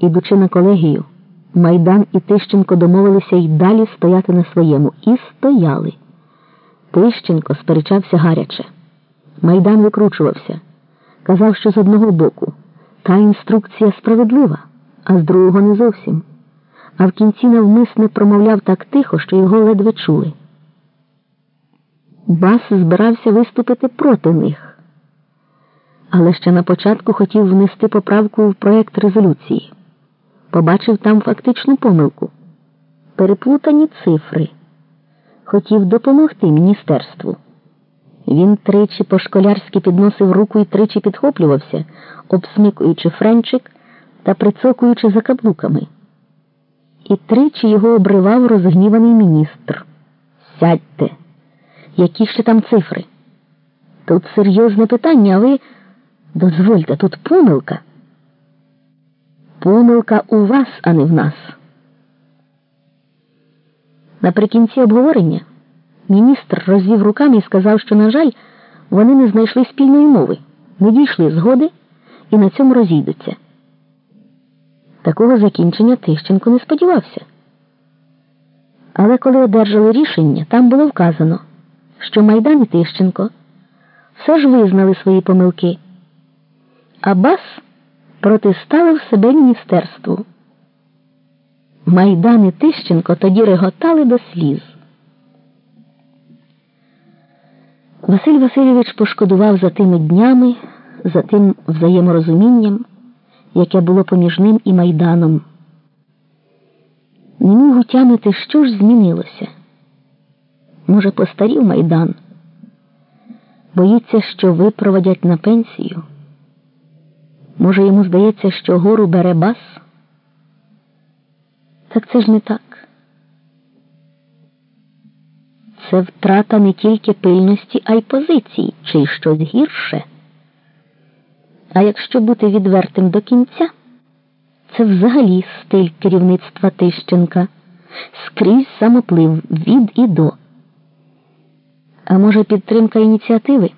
Ідучи на колегію, Майдан і Тищенко домовилися й далі стояти на своєму. І стояли. Тищенко сперечався гаряче. Майдан викручувався. Казав, що з одного боку та інструкція справедлива, а з другого не зовсім. А в кінці навмисне промовляв так тихо, що його ледве чули. Бас збирався виступити проти них, але ще на початку хотів внести поправку в проєкт резолюції. Побачив там фактичну помилку, переплутані цифри. Хотів допомогти міністерству. Він тричі по школярськи підносив руку і тричі підхоплювався, обсмикуючи френчик та прицокуючи за каблуками. І тричі його обривав розгніваний міністр. Сядьте, які ще там цифри? Тут серйозне питання, а ви дозвольте, тут помилка. Помилка у вас, а не в нас. Наприкінці обговорення міністр розвів руками і сказав, що, на жаль, вони не знайшли спільної мови, не дійшли згоди і на цьому розійдуться. Такого закінчення Тищенко не сподівався. Але коли одержали рішення, там було вказано, що Майдан і Тищенко все ж визнали свої помилки, а Бас протиставив себе міністерству. Майдан і Тищенко тоді реготали до сліз. Василь Васильович пошкодував за тими днями, за тим взаєморозумінням, яке було поміж ним і Майданом. Не міг утямити, що ж змінилося. Може, постарів Майдан, боїться, що випроводять на пенсію. Може, йому здається, що гору бере бас? Так це ж не так. Це втрата не тільки пильності, а й позиції, чи щось гірше. А якщо бути відвертим до кінця, це взагалі стиль керівництва Тищенка, скрізь самоплив від і до. А може, підтримка ініціативи?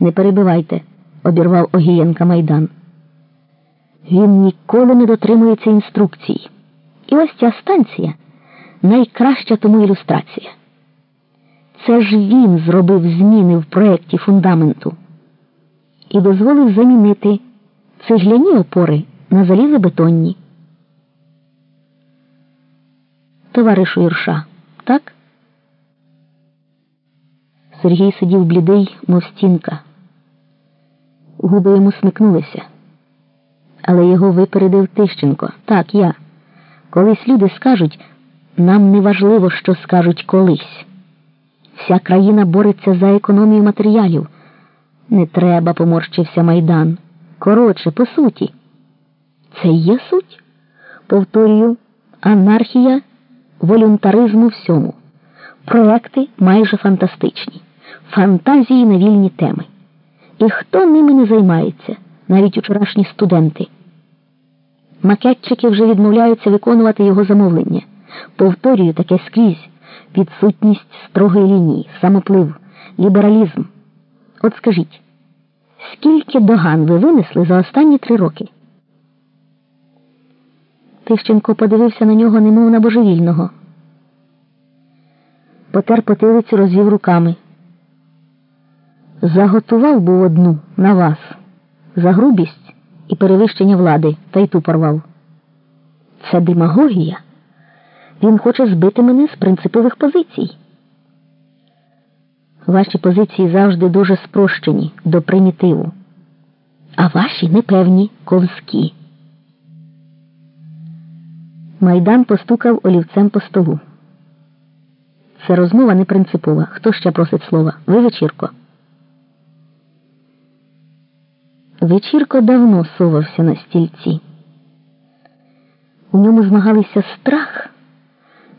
Не перебивайте, обірвав Огієнка Майдан. Він ніколи не дотримується інструкцій. І ось ця станція найкраща тому ілюстрація. Це ж він зробив зміни в проєкті фундаменту і дозволив замінити цегляні опори на залізобетонні. Товаришу Ірша, так? Сергій сидів блідий, мов стінка. Губи йому смикнулися, але його випередив Тищенко. Так, я. Колись люди скажуть, нам не важливо, що скажуть колись. Вся країна бореться за економію матеріалів. Не треба, поморщився майдан. Коротше, по суті. Це є суть? Повторюю, анархія, волюнтаризму всьому. Проекти майже фантастичні, фантазії на вільні теми. І хто ними не займається, навіть учорашні студенти. Макетчики вже відмовляються виконувати його замовлення. Повторюю таке скрізь підсутність строгої лінії, самоплив, лібералізм. От скажіть, скільки доган ви винесли за останні три роки? Тищенко подивився на нього, немов на божевільного. Потер потилицю, розвів руками. Заготував був одну на вас за грубість і перевищення влади, та й ту порвав. Це демагогія. Він хоче збити мене з принципових позицій. Ваші позиції завжди дуже спрощені до примітиву, а ваші непевні ковзкі. Майдан постукав олівцем по столу. Це розмова не принципова. Хто ще просить слова? Ви вечірко. Вечірко давно совався на стільці. У ньому змагалися страх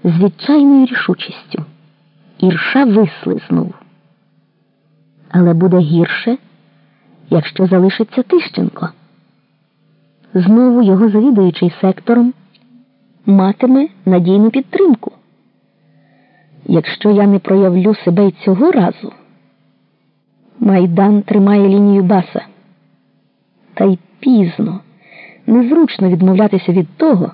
з відчайною рішучістю. Ірша вислизнув. Але буде гірше, якщо залишиться Тищенко. Знову його завідуючий сектором матиме надійну підтримку. Якщо я не проявлю себе й цього разу, Майдан тримає лінію баса. Та й пізно незручно відмовлятися від того.